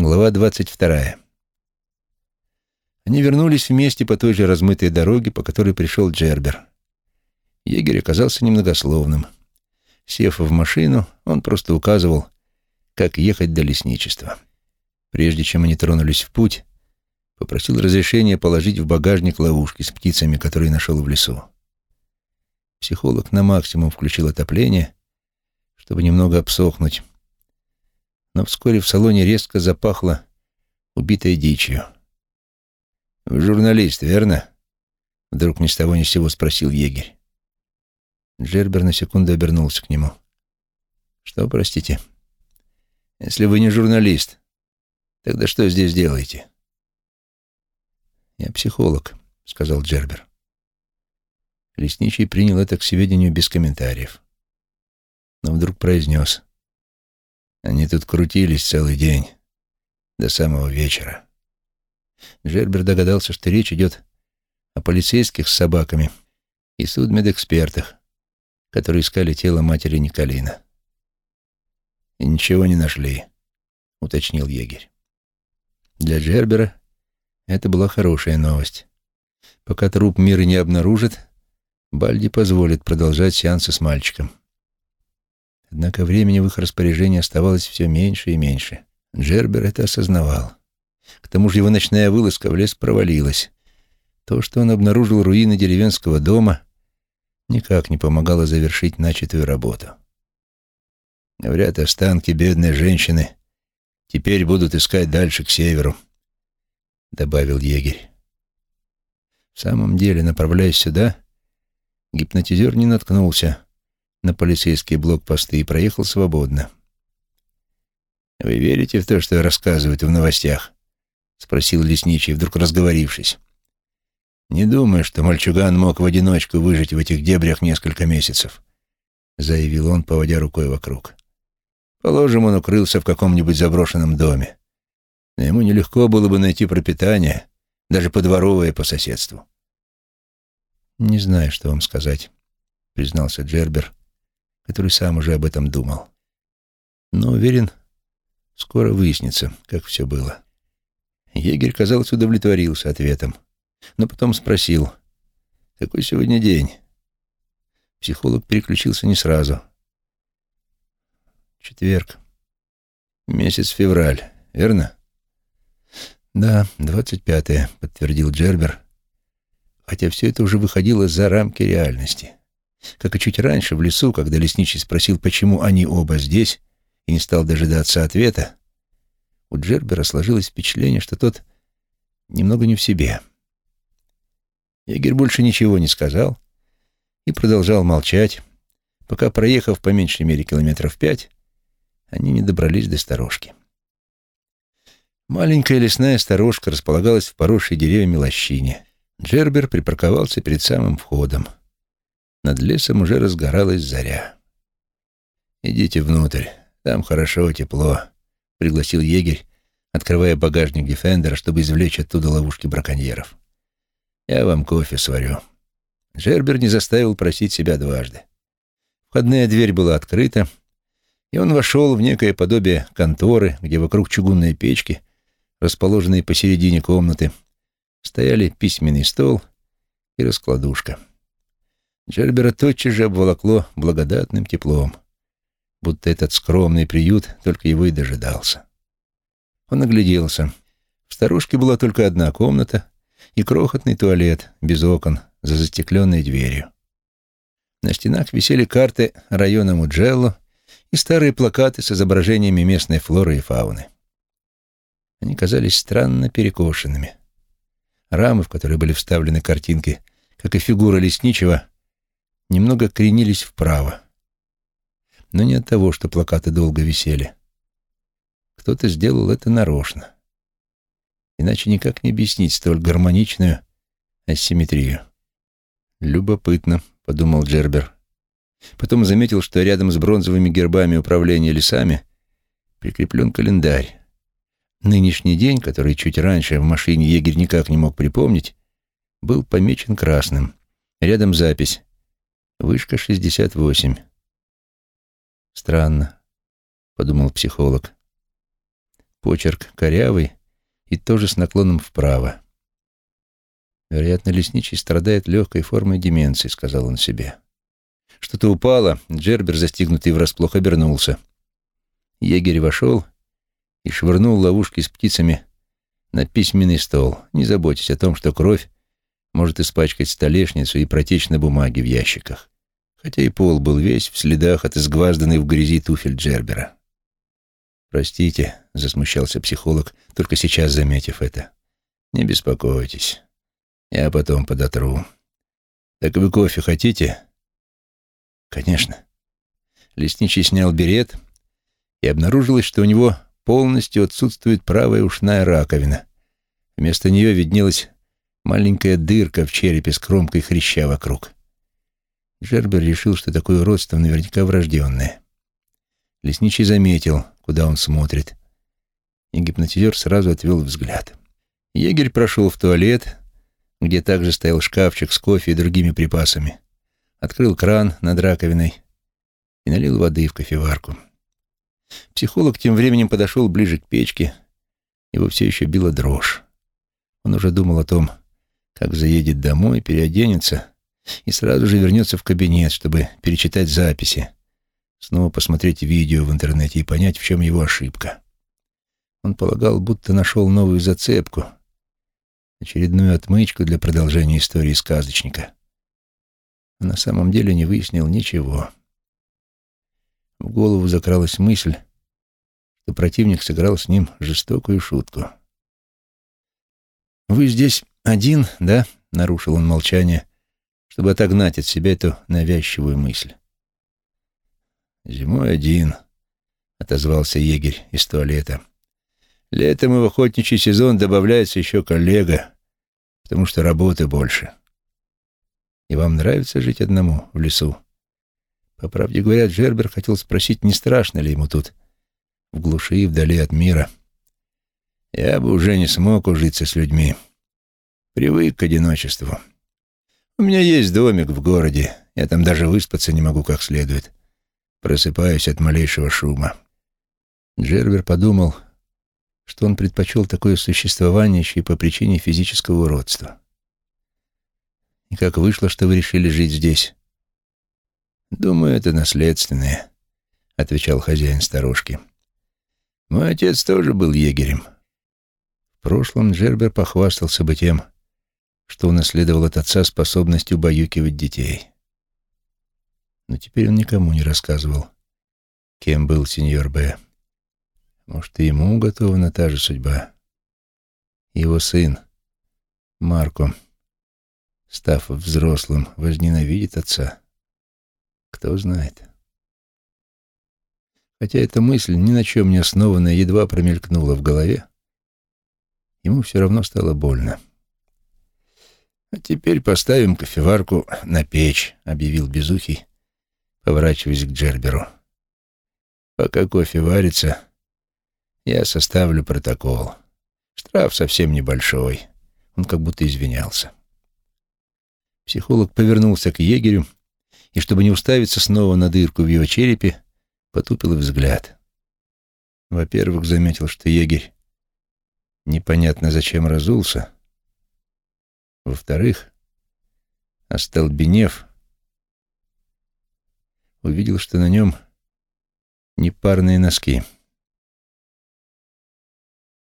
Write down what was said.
Глава двадцать вторая. Они вернулись вместе по той же размытой дороге, по которой пришел Джербер. Егерь оказался немногословным. Сев в машину, он просто указывал, как ехать до лесничества. Прежде чем они тронулись в путь, попросил разрешения положить в багажник ловушки с птицами, которые нашел в лесу. Психолог на максимум включил отопление, чтобы немного обсохнуть, но вскоре в салоне резко запахло убитой дичью. «Вы журналист, верно?» — вдруг ни с того ни с сего спросил егерь. Джербер на секунду обернулся к нему. «Что, простите? Если вы не журналист, тогда что здесь делаете?» «Я психолог», — сказал Джербер. Лесничий принял это к сведению без комментариев. Но вдруг произнес. Они тут крутились целый день, до самого вечера. Джербер догадался, что речь идет о полицейских с собаками и судмедэкспертах, которые искали тело матери Николина. «И ничего не нашли», — уточнил егерь. Для Джербера это была хорошая новость. Пока труп мира не обнаружит, Бальди позволит продолжать сеансы с мальчиком. Однако времени в их распоряжении оставалось все меньше и меньше. Джербер это осознавал. К тому же его ночная вылазка в лес провалилась. То, что он обнаружил руины деревенского дома, никак не помогало завершить начатую работу. Говорят, останки бедной женщины теперь будут искать дальше к северу, — добавил егерь. В самом деле, направляясь сюда, гипнотизер не наткнулся на полицейские блокпосты и проехал свободно. «Вы верите в то, что рассказывают в новостях?» — спросил лесничий, вдруг разговорившись. «Не думаю, что мальчуган мог в одиночку выжить в этих дебрях несколько месяцев», — заявил он, поводя рукой вокруг. «Положим, он укрылся в каком-нибудь заброшенном доме. Но ему нелегко было бы найти пропитание, даже подворовое по соседству». «Не знаю, что вам сказать», — признался Джербер, который сам уже об этом думал. Но уверен, скоро выяснится, как все было. Егерь, казалось, удовлетворился ответом, но потом спросил, «Какой сегодня день?» Психолог переключился не сразу. «Четверг. Месяц февраль, верно?» «Да, двадцать пятое», — подтвердил Джербер, хотя все это уже выходило за рамки реальности. Как и чуть раньше, в лесу, когда лесничий спросил, почему они оба здесь, и не стал дожидаться ответа, у Джербера сложилось впечатление, что тот немного не в себе. Егерь больше ничего не сказал и продолжал молчать, пока, проехав по меньшей мере километров пять, они не добрались до сторожки. Маленькая лесная сторожка располагалась в поросшей деревьями лощине. Джербер припарковался перед самым входом — над лесом уже разгоралась заря. «Идите внутрь, там хорошо, тепло», — пригласил егерь, открывая багажник Дефендера, чтобы извлечь оттуда ловушки браконьеров. «Я вам кофе сварю». Джербер не заставил просить себя дважды. Входная дверь была открыта, и он вошел в некое подобие конторы, где вокруг чугунной печки, расположенной посередине комнаты, стояли письменный стол и раскладушка. Джербера тотчас же обволокло благодатным теплом, будто этот скромный приют только его и дожидался. Он огляделся. В старушке была только одна комната и крохотный туалет без окон за застекленной дверью. На стенах висели карты района Муджелло и старые плакаты с изображениями местной флоры и фауны. Они казались странно перекошенными. Рамы, в которые были вставлены картинки, как и фигура лесничего, немного кренились вправо. Но не от того, что плакаты долго висели. Кто-то сделал это нарочно. Иначе никак не объяснить столь гармоничную асимметрию. «Любопытно», — подумал Джербер. Потом заметил, что рядом с бронзовыми гербами управления лесами прикреплен календарь. Нынешний день, который чуть раньше в машине егерь никак не мог припомнить, был помечен красным. Рядом запись Вышка 68. Странно, подумал психолог. Почерк корявый и тоже с наклоном вправо. Вероятно, лесничий страдает легкой формой деменции, сказал он себе. Что-то упало, Джербер, застигнутый врасплох, обернулся. Егерь вошел и швырнул ловушки с птицами на письменный стол, не заботясь о том, что кровь может испачкать столешницу и протечь на бумаге в ящиках, хотя и пол был весь в следах от изгвазданной в грязи туфель Джербера. «Простите», — засмущался психолог, только сейчас заметив это. «Не беспокойтесь. Я потом подотру. Так вы кофе хотите? Конечно. Лесничий снял берет, и обнаружилось, что у него полностью отсутствует правая ушная раковина. Вместо нее виднелась маленькая дырка в черепе с кромкой хряща вокруг. Джербер решил, что такое уродство наверняка врожденное. Лесничий заметил, куда он смотрит, и гипнотизер сразу отвел взгляд. Егерь прошел в туалет, где также стоял шкафчик с кофе и другими припасами, открыл кран над раковиной и налил воды в кофеварку. Психолог тем временем подошел ближе к печке, его все еще била дрожь. Он уже думал о том, как заедет домой, переоденется и сразу же вернется в кабинет, чтобы перечитать записи, снова посмотреть видео в интернете и понять, в чем его ошибка. Он полагал, будто нашел новую зацепку — очередную отмычку для продолжения истории сказочника. Но на самом деле не выяснил ничего. В голову закралась мысль, что противник сыграл с ним жестокую шутку. «Вы здесь один, да?» — нарушил он молчание, чтобы отогнать от себя эту навязчивую мысль. «Зимой один», — отозвался егерь из туалета. Летом и в охотничий сезон добавляется еще коллега, потому что работы больше. И вам нравится жить одному в лесу? По правде говоря, Джербер хотел спросить, не страшно ли ему тут, в глуши и вдали от мира. Я бы уже не смог ужиться с людьми. Привык к одиночеству. У меня есть домик в городе, я там даже выспаться не могу как следует. Просыпаюсь от малейшего шума. Джербер подумал, что он предпочел такое существование еще и по причине физического уродства. И как вышло, что вы решили жить здесь? Думаю, это наследственное, отвечал хозяин сторожки. Мой отец тоже был егерем. В прошлом Джербер похвастался бы тем, что унаследовал от отца способность убаюкивать детей. Но теперь он никому не рассказывал, кем был сеньор Б. Может, и ему уготована та же судьба. Его сын, Марко, став взрослым, возненавидит отца. Кто знает. Хотя эта мысль, ни на чем не основанная, едва промелькнула в голове, ему все равно стало больно. «А теперь поставим кофеварку на печь», — объявил Безухий, поворачиваясь к Джерберу. «Пока кофе варится, я составлю протокол. Штраф совсем небольшой. Он как будто извинялся. Психолог повернулся к егерю и, чтобы не уставиться снова на дырку в его черепе, потупил взгляд. Во-первых, заметил, что егерь непонятно зачем разулся. Во-вторых, остолбенев, увидел, что на нем непарные носки —